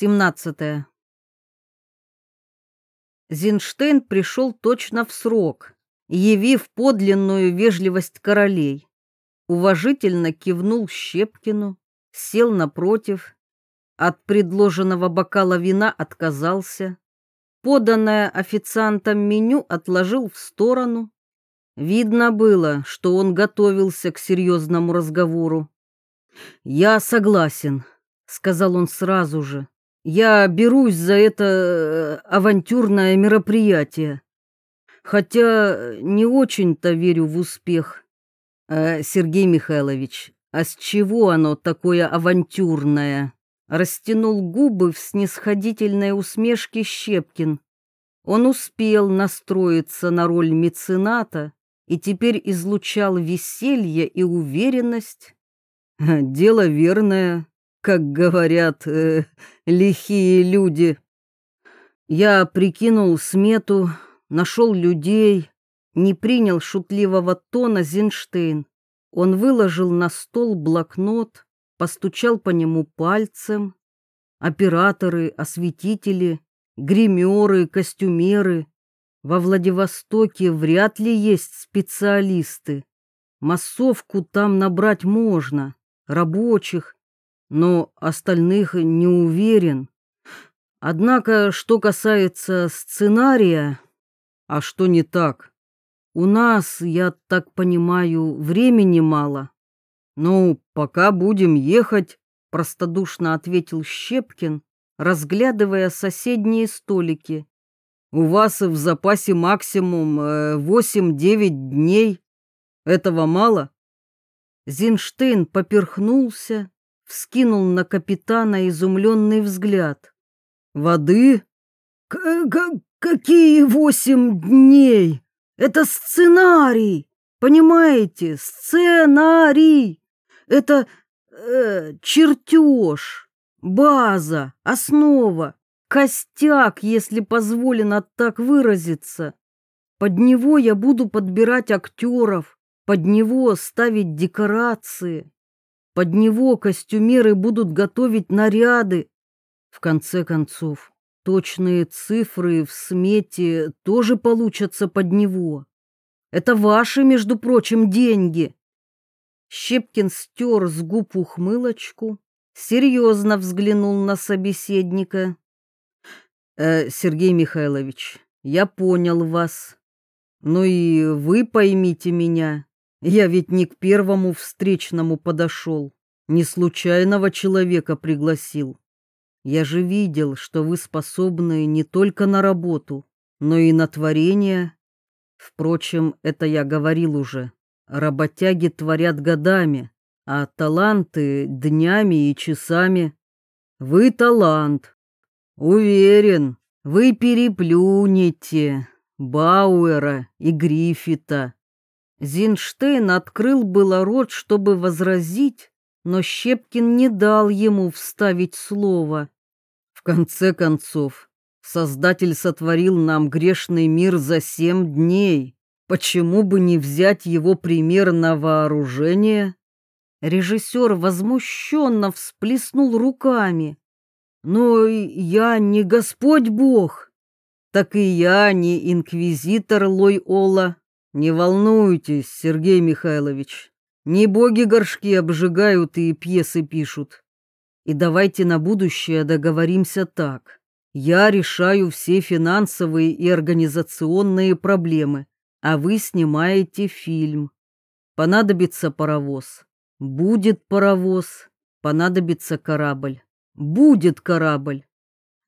17. Зинштейн пришел точно в срок, явив подлинную вежливость королей. Уважительно кивнул Щепкину, сел напротив, от предложенного бокала вина отказался, поданное официантом меню отложил в сторону. Видно было, что он готовился к серьезному разговору. «Я согласен», — сказал он сразу же. Я берусь за это э, авантюрное мероприятие. Хотя не очень-то верю в успех. Э, Сергей Михайлович, а с чего оно такое авантюрное? Растянул губы в снисходительной усмешке Щепкин. Он успел настроиться на роль мецената и теперь излучал веселье и уверенность. Дело верное, как говорят э, лихие люди. Я прикинул смету, нашел людей, не принял шутливого тона Зинштейн. Он выложил на стол блокнот, постучал по нему пальцем. Операторы, осветители, гримеры, костюмеры. Во Владивостоке вряд ли есть специалисты. Массовку там набрать можно, рабочих, но остальных не уверен. Однако, что касается сценария, а что не так? У нас, я так понимаю, времени мало. Ну, пока будем ехать, простодушно ответил Щепкин, разглядывая соседние столики. У вас в запасе максимум 8-9 э, дней. Этого мало? Зинштейн поперхнулся, вскинул на капитана изумленный взгляд. «Воды? К -к Какие восемь дней? Это сценарий! Понимаете? Сценарий! Это э, чертеж, база, основа, костяк, если позволено так выразиться. Под него я буду подбирать актеров, под него ставить декорации. Под него костюмеры будут готовить наряды. В конце концов, точные цифры в смете тоже получатся под него. Это ваши, между прочим, деньги. Щепкин стер с губ ухмылочку, серьезно взглянул на собеседника. «Э, «Сергей Михайлович, я понял вас. Ну и вы поймите меня. Я ведь не к первому встречному подошел, не случайного человека пригласил. Я же видел, что вы способны не только на работу, но и на творение. Впрочем, это я говорил уже. Работяги творят годами, а таланты днями и часами. Вы талант. Уверен, вы переплюнете Бауэра и Гриффита. Зинштейн открыл было рот, чтобы возразить, но Щепкин не дал ему вставить слово. В конце концов, Создатель сотворил нам грешный мир за семь дней. Почему бы не взять его пример на вооружение? Режиссер возмущенно всплеснул руками. Но я не Господь Бог. Так и я не инквизитор Лой-Ола. Не волнуйтесь, Сергей Михайлович. Не боги горшки обжигают и пьесы пишут. И давайте на будущее договоримся так. Я решаю все финансовые и организационные проблемы, а вы снимаете фильм. Понадобится паровоз. Будет паровоз. Понадобится корабль. Будет корабль.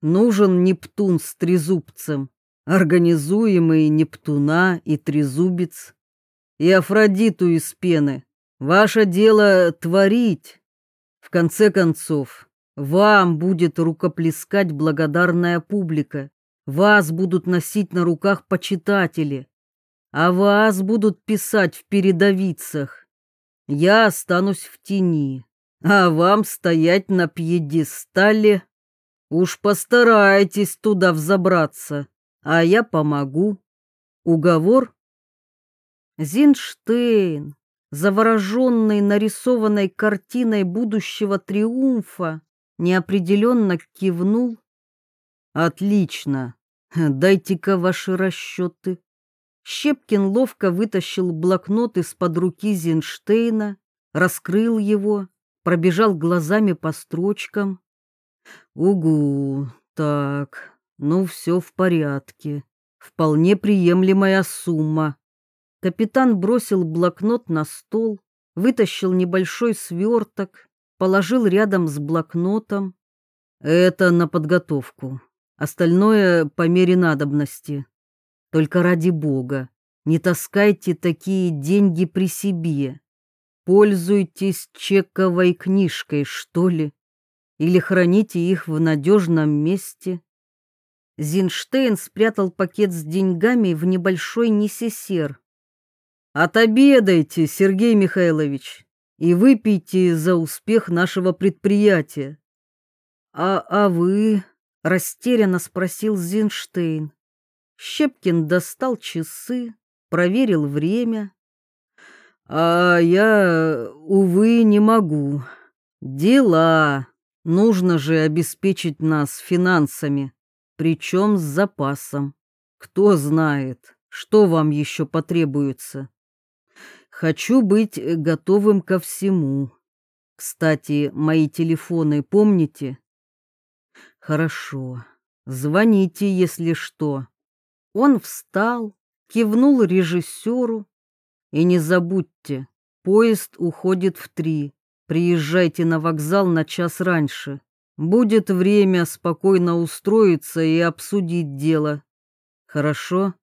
Нужен Нептун с трезубцем организуемый Нептуна и Трезубец, и Афродиту из пены. Ваше дело творить. В конце концов, вам будет рукоплескать благодарная публика, вас будут носить на руках почитатели, а вас будут писать в передовицах. Я останусь в тени, а вам стоять на пьедестале. Уж постарайтесь туда взобраться а я помогу. Уговор? Зинштейн, завороженный нарисованной картиной будущего триумфа, неопределенно кивнул. Отлично. Дайте-ка ваши расчеты. Щепкин ловко вытащил блокнот из-под руки Зинштейна, раскрыл его, пробежал глазами по строчкам. Угу, так, ну все в порядке. Вполне приемлемая сумма. Капитан бросил блокнот на стол, вытащил небольшой сверток, положил рядом с блокнотом. Это на подготовку. Остальное по мере надобности. Только ради бога, не таскайте такие деньги при себе. Пользуйтесь чековой книжкой, что ли, или храните их в надежном месте. Зинштейн спрятал пакет с деньгами в небольшой несесер. «Отобедайте, Сергей Михайлович, и выпейте за успех нашего предприятия». «А, а вы?» — растерянно спросил Зинштейн. Щепкин достал часы, проверил время. «А я, увы, не могу. Дела. Нужно же обеспечить нас финансами, причем с запасом. Кто знает, что вам еще потребуется. Хочу быть готовым ко всему. Кстати, мои телефоны помните? Хорошо. Звоните, если что. Он встал, кивнул режиссеру. И не забудьте, поезд уходит в три. Приезжайте на вокзал на час раньше. Будет время спокойно устроиться и обсудить дело. Хорошо?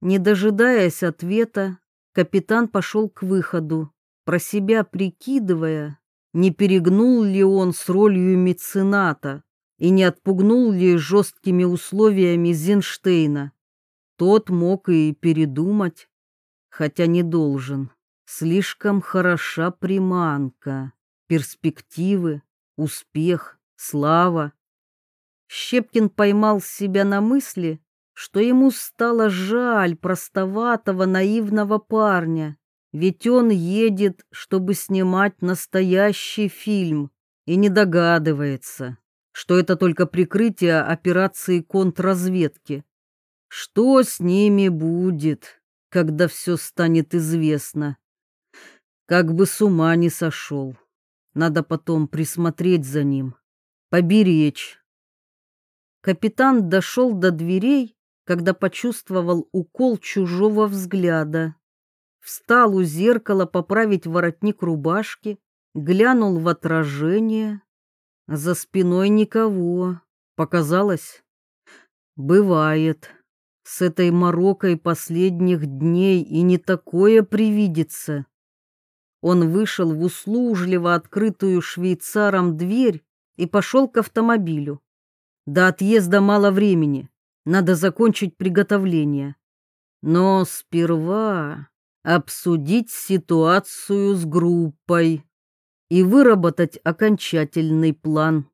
Не дожидаясь ответа, капитан пошел к выходу, про себя прикидывая, не перегнул ли он с ролью мецената и не отпугнул ли жесткими условиями Зинштейна. Тот мог и передумать, хотя не должен. Слишком хороша приманка, перспективы, успех, слава. Щепкин поймал себя на мысли, что ему стало жаль простоватого наивного парня, ведь он едет, чтобы снимать настоящий фильм, и не догадывается, что это только прикрытие операции контрразведки. Что с ними будет, когда все станет известно? Как бы с ума не сошел. Надо потом присмотреть за ним, поберечь. Капитан дошел до дверей, когда почувствовал укол чужого взгляда. Встал у зеркала поправить воротник рубашки, глянул в отражение. За спиной никого. Показалось? Бывает. С этой морокой последних дней и не такое привидится. Он вышел в услужливо открытую швейцаром дверь и пошел к автомобилю. До отъезда мало времени, надо закончить приготовление. Но сперва обсудить ситуацию с группой и выработать окончательный план.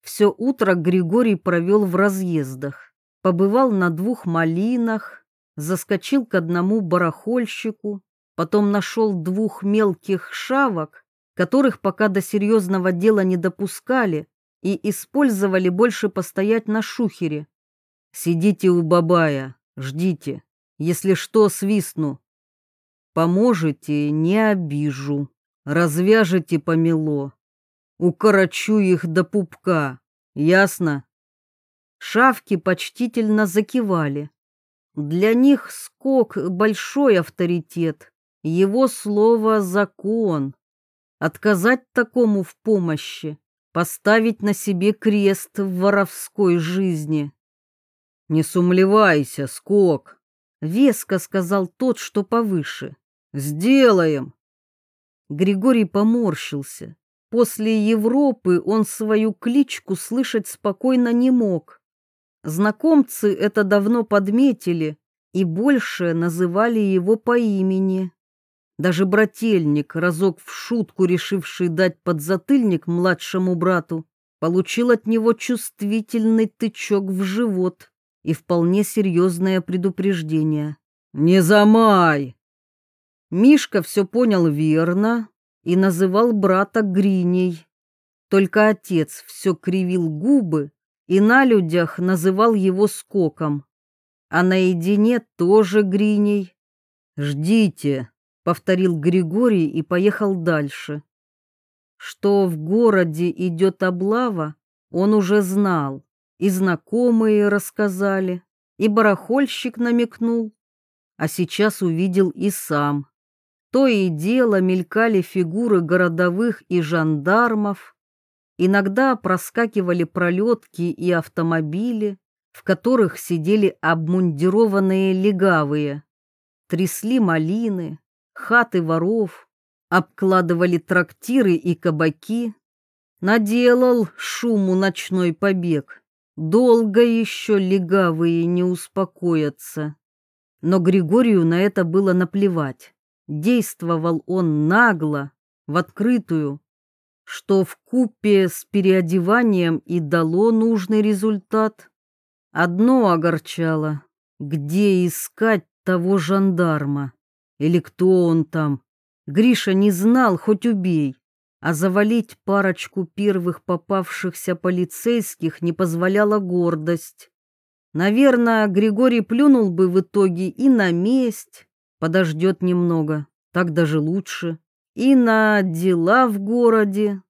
Все утро Григорий провел в разъездах, побывал на двух малинах, заскочил к одному барахольщику, потом нашел двух мелких шавок, которых пока до серьезного дела не допускали и использовали больше постоять на шухере. «Сидите у бабая, ждите, если что, свистну», Поможете, не обижу. Развяжете помело. Укорочу их до пупка. Ясно? Шавки почтительно закивали. Для них скок — большой авторитет. Его слово — закон. Отказать такому в помощи, поставить на себе крест в воровской жизни. «Не сумлевайся, скок», — веско сказал тот, что повыше. Сделаем. Григорий поморщился. После Европы он свою кличку слышать спокойно не мог. Знакомцы это давно подметили и больше называли его по имени. Даже брательник, разок в шутку решивший дать подзатыльник младшему брату, получил от него чувствительный тычок в живот и вполне серьезное предупреждение. «Не замай!» Мишка все понял верно, и называл брата Гриней. Только отец все кривил губы и на людях называл его скоком. А наедине тоже Гриней. «Ждите», — повторил Григорий и поехал дальше. Что в городе идет облава, он уже знал, и знакомые рассказали, и барахольщик намекнул, а сейчас увидел и сам. То и дело мелькали фигуры городовых и жандармов. Иногда проскакивали пролетки и автомобили, в которых сидели обмундированные легавые. Трясли малины, хаты воров, обкладывали трактиры и кабаки. Наделал шуму ночной побег. Долго еще легавые не успокоятся. Но Григорию на это было наплевать. Действовал он нагло, в открытую, что в купе с переодеванием и дало нужный результат. Одно огорчало — где искать того жандарма? Или кто он там? Гриша не знал, хоть убей, а завалить парочку первых попавшихся полицейских не позволяла гордость. Наверное, Григорий плюнул бы в итоге и на месть, подождет немного, так даже лучше, и на дела в городе.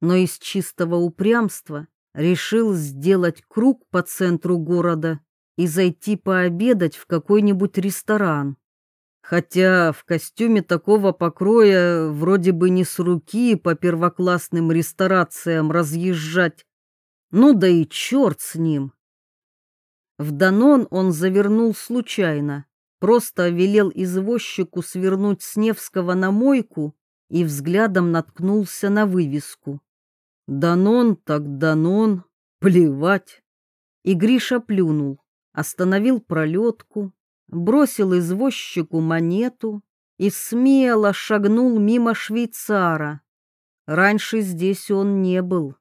Но из чистого упрямства решил сделать круг по центру города и зайти пообедать в какой-нибудь ресторан. Хотя в костюме такого покроя вроде бы не с руки по первоклассным ресторациям разъезжать. Ну да и черт с ним. В Данон он завернул случайно, просто велел извозчику свернуть с Невского на мойку и взглядом наткнулся на вывеску. Данон так Данон, плевать. И Гриша плюнул, остановил пролетку, бросил извозчику монету и смело шагнул мимо швейцара. Раньше здесь он не был.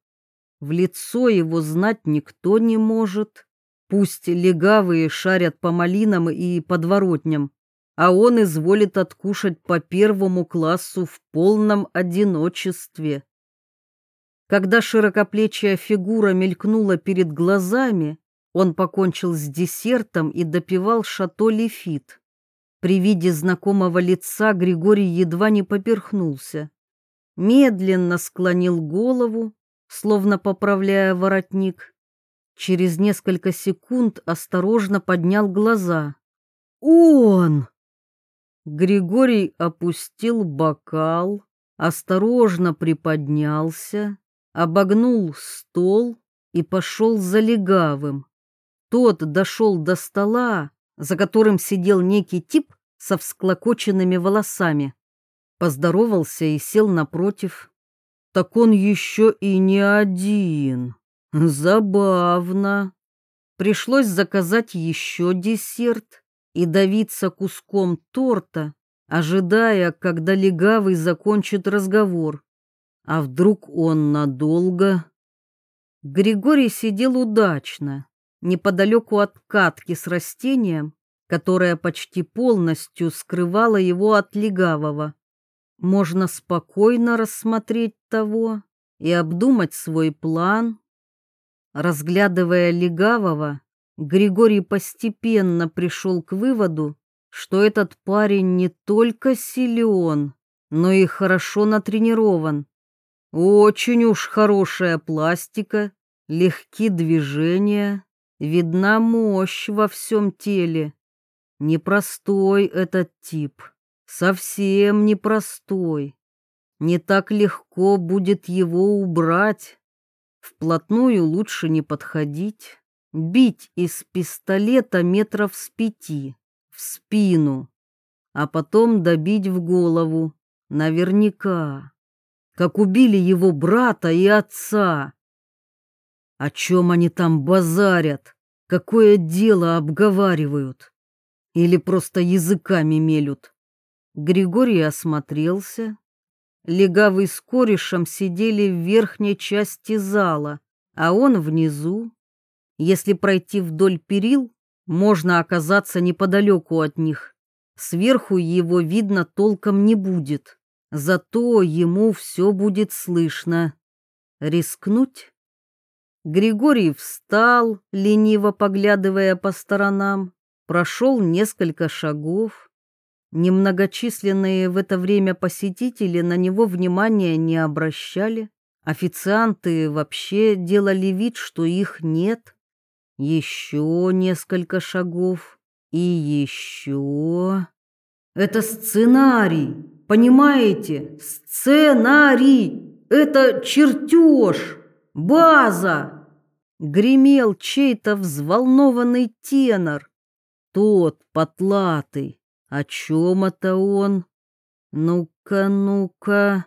В лицо его знать никто не может. Пусть легавые шарят по малинам и подворотням, а он изволит откушать по первому классу в полном одиночестве. Когда широкоплечья фигура мелькнула перед глазами, он покончил с десертом и допивал шато Лефит. При виде знакомого лица Григорий едва не поперхнулся. Медленно склонил голову, словно поправляя воротник, Через несколько секунд осторожно поднял глаза. «Он!» Григорий опустил бокал, осторожно приподнялся, обогнул стол и пошел за легавым. Тот дошел до стола, за которым сидел некий тип со всклокоченными волосами. Поздоровался и сел напротив. Так он еще и не один. Забавно. Пришлось заказать еще десерт и давиться куском торта, ожидая, когда легавый закончит разговор. А вдруг он надолго? Григорий сидел удачно, неподалеку от катки с растением, которая почти полностью скрывала его от легавого. Можно спокойно рассмотреть того и обдумать свой план. Разглядывая легавого, Григорий постепенно пришел к выводу, что этот парень не только силен, но и хорошо натренирован. Очень уж хорошая пластика, легкие движения, видна мощь во всем теле. Непростой этот тип, совсем непростой. Не так легко будет его убрать. Вплотную лучше не подходить, бить из пистолета метров с пяти, в спину, а потом добить в голову, наверняка, как убили его брата и отца. О чем они там базарят? Какое дело обговаривают? Или просто языками мелют? Григорий осмотрелся, Легавый с корешем сидели в верхней части зала, а он внизу. Если пройти вдоль перил, можно оказаться неподалеку от них. Сверху его видно толком не будет. зато ему все будет слышно. Рискнуть? Григорий встал, лениво поглядывая по сторонам, прошел несколько шагов. Немногочисленные в это время посетители на него внимания не обращали. Официанты вообще делали вид, что их нет. Еще несколько шагов и еще. Это сценарий, понимаете? Сценарий. Это чертеж, база. Гремел чей-то взволнованный тенор. Тот потлатый. О чем это он? Ну-ка, ну-ка.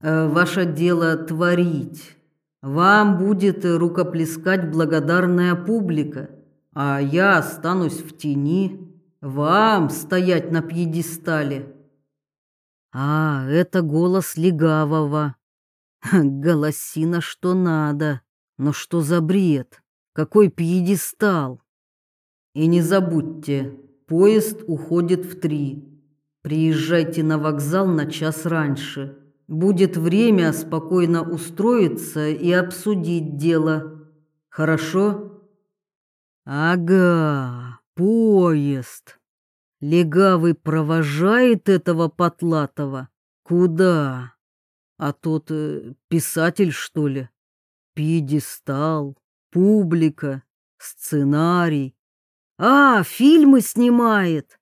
Э, ваше дело творить. Вам будет рукоплескать благодарная публика, а я останусь в тени. Вам стоять на пьедестале. А, это голос легавого. Голосина что надо. Но что за бред? Какой пьедестал? И не забудьте, поезд уходит в три. Приезжайте на вокзал на час раньше. Будет время спокойно устроиться и обсудить дело. Хорошо? Ага, поезд. Легавый провожает этого Потлатова. Куда? А тот э, писатель, что ли? Пьедестал, публика, сценарий. А, фильмы снимает.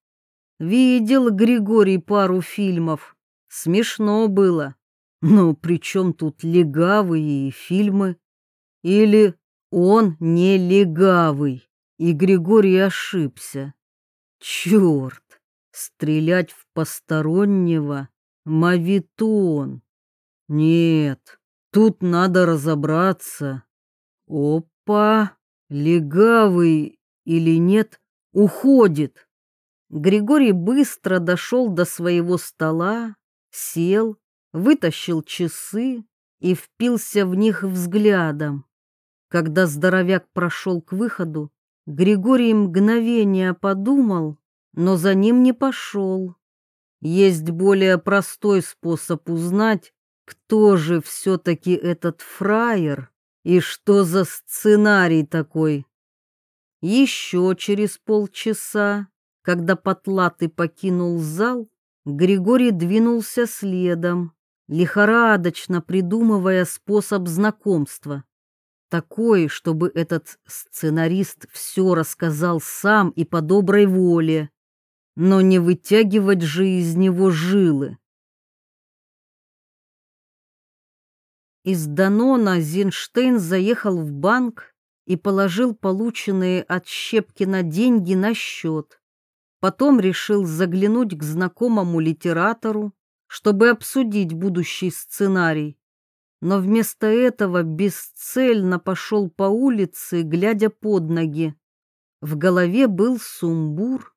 Видел Григорий пару фильмов. Смешно было. Но при чем тут легавые фильмы? Или он не легавый, и Григорий ошибся? Черт! Стрелять в постороннего — мавитон. Нет, тут надо разобраться. Опа! Легавый или нет, уходит. Григорий быстро дошел до своего стола, сел, вытащил часы и впился в них взглядом. Когда здоровяк прошел к выходу, Григорий мгновение подумал, но за ним не пошел. Есть более простой способ узнать, кто же все-таки этот фраер и что за сценарий такой. Еще через полчаса, когда Потлатый покинул зал, Григорий двинулся следом, лихорадочно придумывая способ знакомства. Такой, чтобы этот сценарист все рассказал сам и по доброй воле, но не вытягивать же из него жилы. Из Данона Зинштейн заехал в банк и положил полученные от Щепкина деньги на счет. Потом решил заглянуть к знакомому литератору, чтобы обсудить будущий сценарий. Но вместо этого бесцельно пошел по улице, глядя под ноги. В голове был сумбур.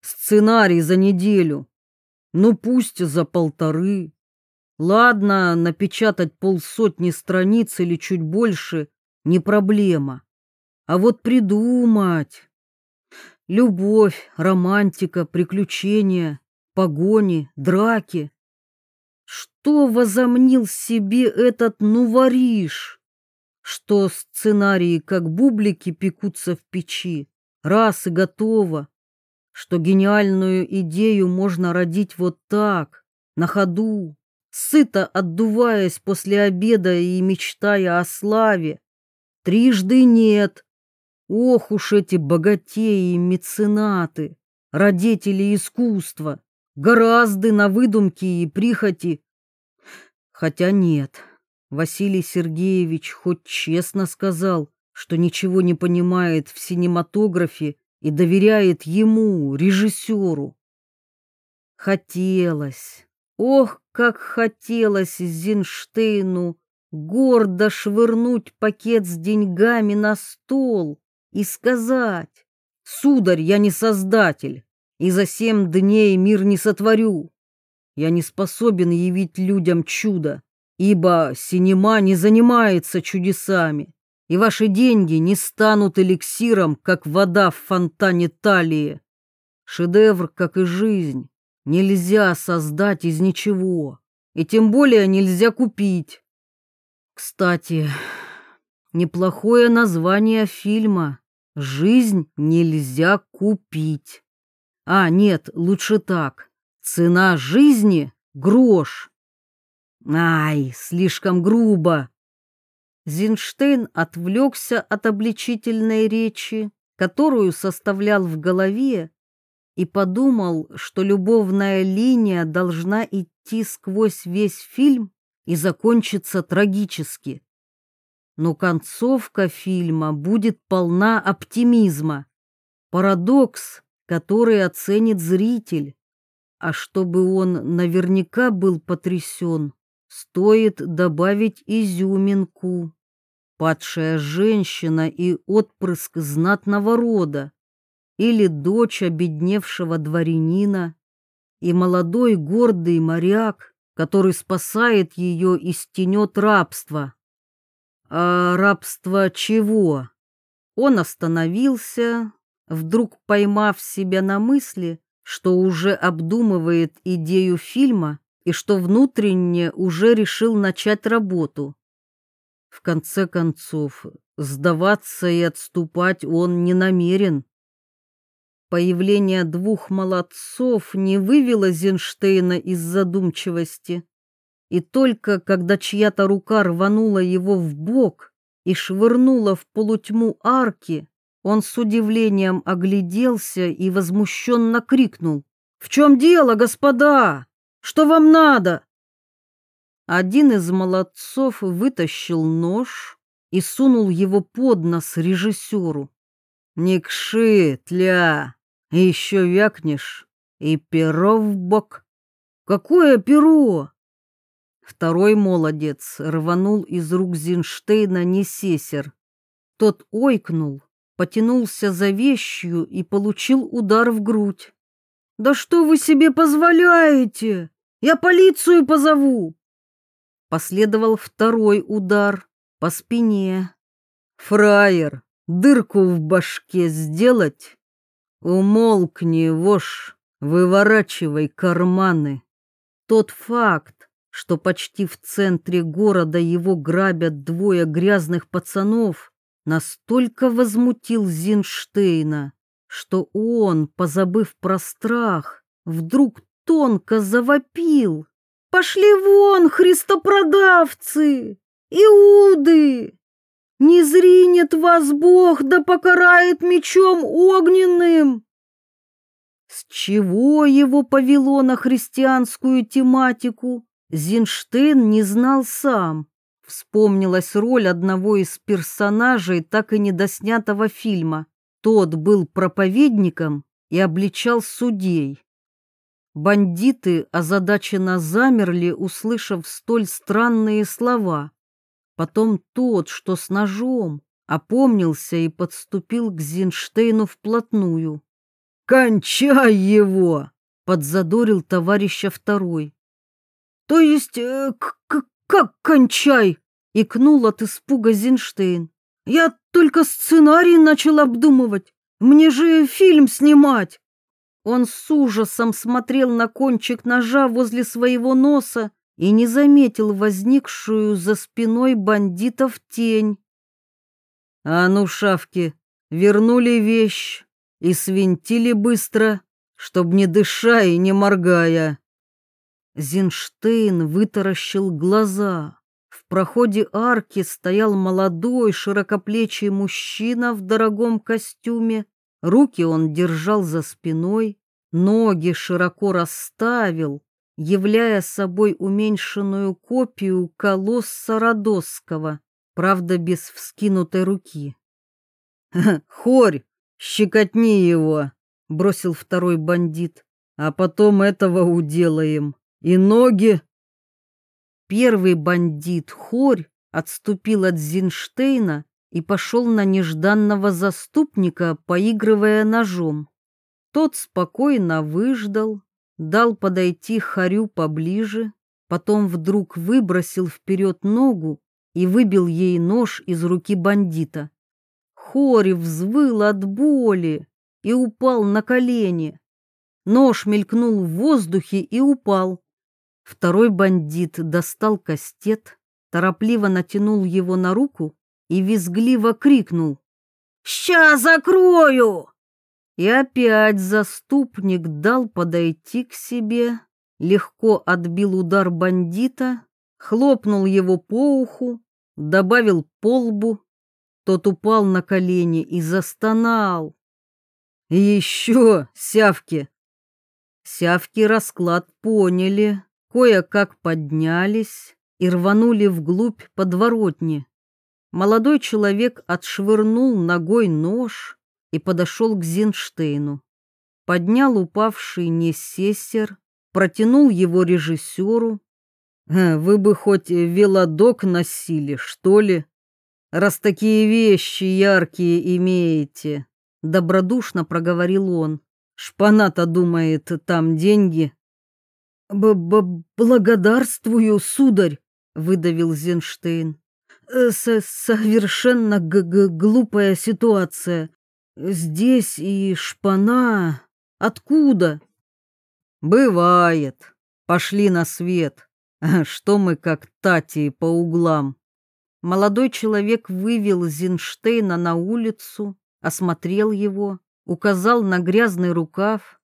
Сценарий за неделю. Ну пусть за полторы. Ладно, напечатать полсотни страниц или чуть больше не проблема. А вот придумать Любовь, романтика, приключения, погони, драки. Что возомнил себе этот нувориш? Что сценарии, как бублики, пекутся в печи, раз и готово. Что гениальную идею можно родить вот так, на ходу, сыто отдуваясь после обеда и мечтая о славе. Трижды нет, Ох уж эти богатеи и меценаты, родители искусства, гораздо на выдумки и прихоти. Хотя нет, Василий Сергеевич хоть честно сказал, что ничего не понимает в синематографе и доверяет ему, режиссеру. Хотелось, ох, как хотелось Зинштейну гордо швырнуть пакет с деньгами на стол и сказать, «Сударь, я не создатель, и за семь дней мир не сотворю. Я не способен явить людям чудо, ибо синема не занимается чудесами, и ваши деньги не станут эликсиром, как вода в фонтане талии. Шедевр, как и жизнь, нельзя создать из ничего, и тем более нельзя купить. Кстати, неплохое название фильма «Жизнь нельзя купить». А, нет, лучше так. Цена жизни — грош. Ай, слишком грубо. Зинштейн отвлекся от обличительной речи, которую составлял в голове, и подумал, что любовная линия должна идти сквозь весь фильм и закончиться трагически. Но концовка фильма будет полна оптимизма. Парадокс, который оценит зритель. А чтобы он наверняка был потрясен, стоит добавить изюминку. Падшая женщина и отпрыск знатного рода, или дочь обедневшего дворянина, и молодой гордый моряк, который спасает ее из тенет рабства. А рабство чего? Он остановился, вдруг поймав себя на мысли, что уже обдумывает идею фильма и что внутренне уже решил начать работу. В конце концов, сдаваться и отступать он не намерен. Появление двух молодцов не вывело Зенштейна из задумчивости. И только когда чья-то рука рванула его в бок и швырнула в полутьму арки, он с удивлением огляделся и возмущенно крикнул. «В чем дело, господа? Что вам надо?» Один из молодцов вытащил нож и сунул его под нос режиссеру. «Не кши, тля, еще вякнешь, и перо в бок». «Какое перо?» Второй молодец рванул из рук Зинштейна несесер. Тот ойкнул потянулся за вещью и получил удар в грудь. «Да что вы себе позволяете? Я полицию позову!» Последовал второй удар по спине. «Фраер, дырку в башке сделать? Умолкни, вошь, выворачивай карманы!» Тот факт, что почти в центре города его грабят двое грязных пацанов, настолько возмутил Зинштейна, что он, позабыв про страх, вдруг тонко завопил. «Пошли вон, христопродавцы! Иуды! Не зринет вас Бог, да покарает мечом огненным!» С чего его повело на христианскую тематику, Зинштейн не знал сам. Вспомнилась роль одного из персонажей так и недоснятого фильма. Тот был проповедником и обличал судей. Бандиты озадаченно замерли, услышав столь странные слова. Потом тот, что с ножом, опомнился и подступил к Зинштейну вплотную. «Кончай его!» — подзадорил товарища второй. «То есть, э, «Как кончай!» — икнул от испуга Зинштейн. «Я только сценарий начал обдумывать. Мне же фильм снимать!» Он с ужасом смотрел на кончик ножа возле своего носа и не заметил возникшую за спиной бандитов тень. «А ну, шавки, вернули вещь и свинтили быстро, чтоб не дыша и не моргая!» Зинштейн вытаращил глаза. В проходе арки стоял молодой широкоплечий мужчина в дорогом костюме. Руки он держал за спиной, ноги широко расставил, являя собой уменьшенную копию колосса Родосского, правда, без вскинутой руки. «Хорь, щекотни его!» — бросил второй бандит. «А потом этого уделаем» и ноги. Первый бандит Хорь отступил от Зинштейна и пошел на нежданного заступника, поигрывая ножом. Тот спокойно выждал, дал подойти Харю поближе, потом вдруг выбросил вперед ногу и выбил ей нож из руки бандита. Хори взвыл от боли и упал на колени. Нож мелькнул в воздухе и упал. Второй бандит достал кастет, торопливо натянул его на руку и визгливо крикнул. «Ща закрою!» И опять заступник дал подойти к себе, легко отбил удар бандита, хлопнул его по уху, добавил по лбу. Тот упал на колени и застонал. «Еще, сявки!» Сявки расклад поняли, кое-как поднялись и рванули вглубь подворотни. Молодой человек отшвырнул ногой нож и подошел к Зинштейну. Поднял упавший несессер, протянул его режиссеру. «Э, «Вы бы хоть велодок носили, что ли? Раз такие вещи яркие имеете», — добродушно проговорил он. «Шпана-то думает, там деньги». Б -б «Благодарствую, сударь», — выдавил Зинштейн. «Э, С «Совершенно г -г глупая ситуация. Здесь и шпана. Откуда?» «Бывает. Пошли на свет. Что мы как тати по углам?» Молодой человек вывел Зинштейна на улицу, осмотрел его, указал на грязный рукав.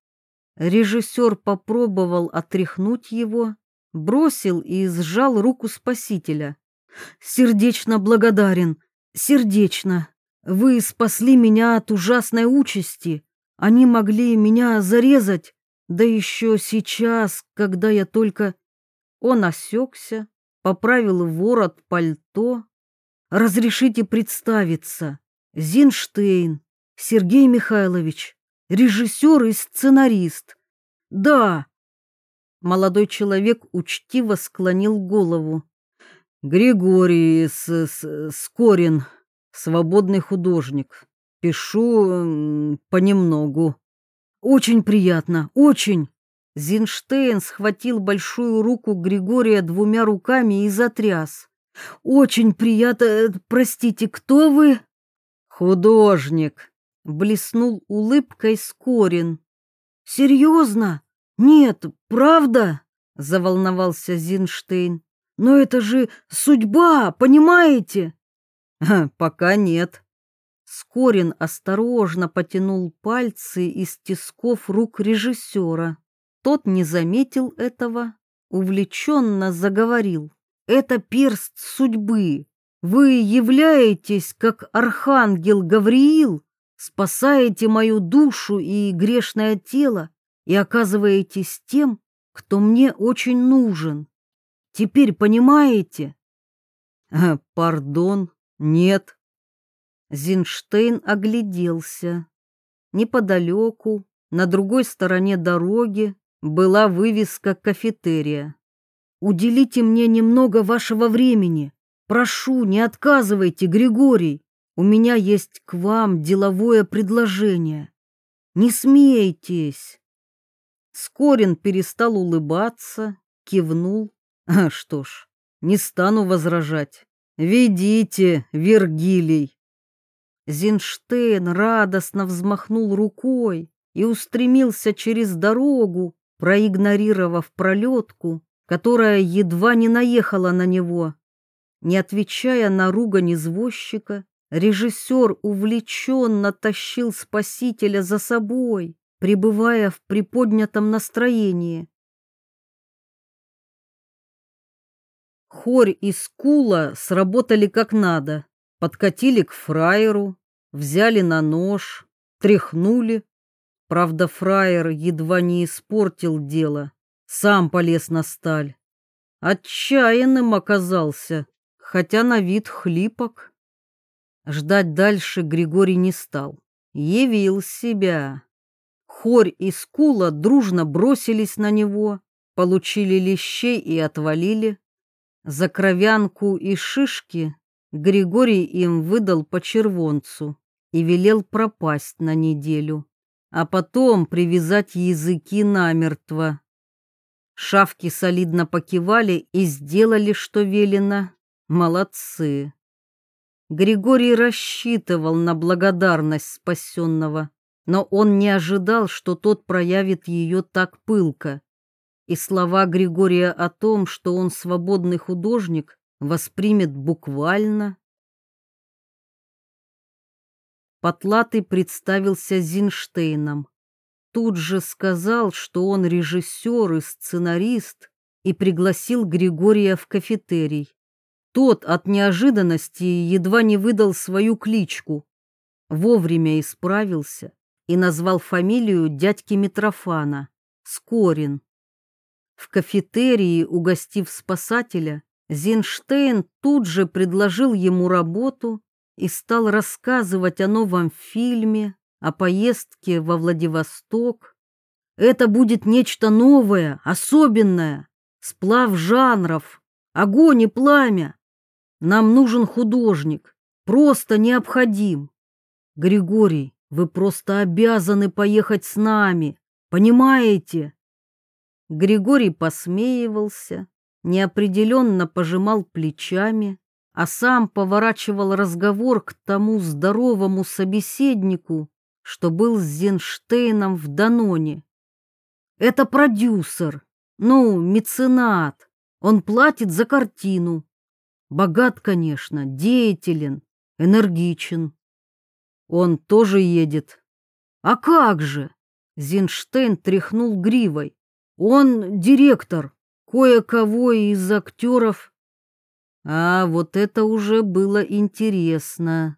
Режиссер попробовал отряхнуть его, бросил и сжал руку спасителя. «Сердечно благодарен, сердечно. Вы спасли меня от ужасной участи. Они могли меня зарезать, да еще сейчас, когда я только...» Он осекся, поправил ворот пальто. «Разрешите представиться. Зинштейн, Сергей Михайлович, режиссер и сценарист. Да». Молодой человек учтиво склонил голову. «Григорий с -с Скорин, свободный художник. Пишу понемногу». «Очень приятно, очень!» Зинштейн схватил большую руку Григория двумя руками и затряс. «Очень приятно... Э, простите, кто вы?» «Художник», — блеснул улыбкой Скорин. «Серьезно? Нет, правда?» — заволновался Зинштейн. «Но это же судьба, понимаете?» «Пока нет», Скорин осторожно потянул пальцы из тисков рук режиссера. Тот не заметил этого, увлеченно заговорил. «Это перст судьбы. Вы являетесь, как архангел Гавриил, спасаете мою душу и грешное тело и оказываетесь тем, кто мне очень нужен. Теперь понимаете?» «Пардон, нет», Зинштейн огляделся. Неподалеку, на другой стороне дороги, была вывеска кафетерия. «Уделите мне немного вашего времени. Прошу, не отказывайте, Григорий. У меня есть к вам деловое предложение. Не смейтесь». Скорин перестал улыбаться, кивнул. А что ж, не стану возражать. «Ведите, Вергилий!» Зинштейн радостно взмахнул рукой и устремился через дорогу, проигнорировав пролетку, которая едва не наехала на него. Не отвечая на ругань извозчика, режиссер увлеченно тащил спасителя за собой, пребывая в приподнятом настроении. Хорь и Скула сработали как надо, подкатили к фраеру, взяли на нож, тряхнули. Правда, фраер едва не испортил дело, сам полез на сталь. Отчаянным оказался, хотя на вид хлипок. Ждать дальше Григорий не стал. Явил себя. Хорь и Скула дружно бросились на него, получили лещей и отвалили. За кровянку и шишки Григорий им выдал по червонцу и велел пропасть на неделю, а потом привязать языки намертво. Шавки солидно покивали и сделали, что велено. Молодцы. Григорий рассчитывал на благодарность спасенного. но он не ожидал, что тот проявит ее так пылко. И слова Григория о том, что он свободный художник, воспримет буквально. Потлатый представился Зинштейном. Тут же сказал, что он режиссер и сценарист, и пригласил Григория в кафетерий. Тот от неожиданности едва не выдал свою кличку. Вовремя исправился и назвал фамилию дядьки Митрофана — Скорин. В кафетерии, угостив спасателя, Зинштейн тут же предложил ему работу и стал рассказывать о новом фильме, о поездке во Владивосток. Это будет нечто новое, особенное, сплав жанров, огонь и пламя. Нам нужен художник, просто необходим. Григорий, вы просто обязаны поехать с нами, понимаете? Григорий посмеивался, неопределенно пожимал плечами, а сам поворачивал разговор к тому здоровому собеседнику, что был с Зенштейном в Даноне. Это продюсер, ну, меценат, он платит за картину. Богат, конечно, деятелен, энергичен. Он тоже едет. А как же? Зинштейн тряхнул гривой. Он директор. Кое-кого из актеров. А вот это уже было интересно.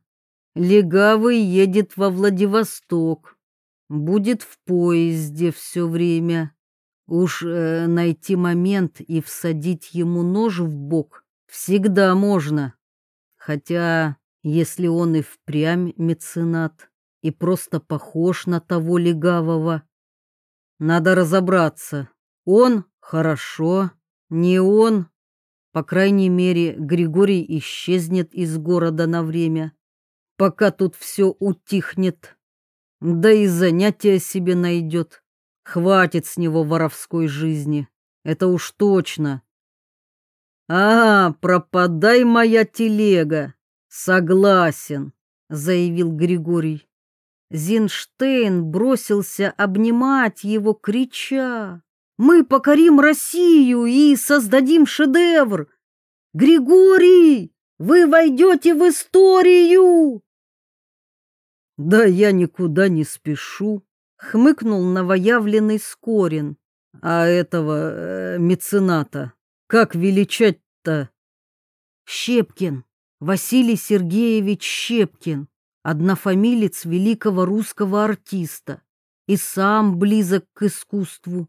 Легавый едет во Владивосток. Будет в поезде все время. Уж э, найти момент и всадить ему нож в бок всегда можно. Хотя если он и впрямь меценат и просто похож на того легавого. Надо разобраться. Он — хорошо, не он. По крайней мере, Григорий исчезнет из города на время, пока тут все утихнет. Да и занятия себе найдет. Хватит с него воровской жизни. Это уж точно. А, пропадай моя телега. «Согласен», — заявил Григорий. Зинштейн бросился обнимать его, крича. «Мы покорим Россию и создадим шедевр! Григорий, вы войдете в историю!» «Да я никуда не спешу», — хмыкнул новоявленный Скорин. «А этого э, мецената, как величать-то?» «Щепкин», Василий Сергеевич Щепкин, однофамилец великого русского артиста, и сам близок к искусству.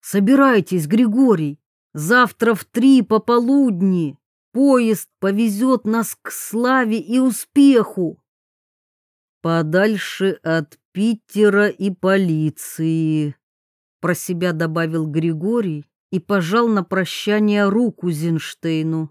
Собирайтесь, Григорий, завтра в три пополудни поезд повезет нас к славе и успеху. Подальше от Питера и полиции, про себя добавил Григорий и пожал на прощание руку Зинштейну.